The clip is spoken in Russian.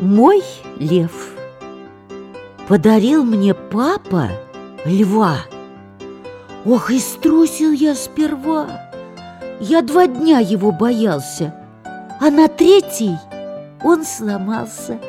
Мой лев. Подарил мне папа льва. Ох, и струсил я сперва. Я два дня его боялся А на третий он сломался.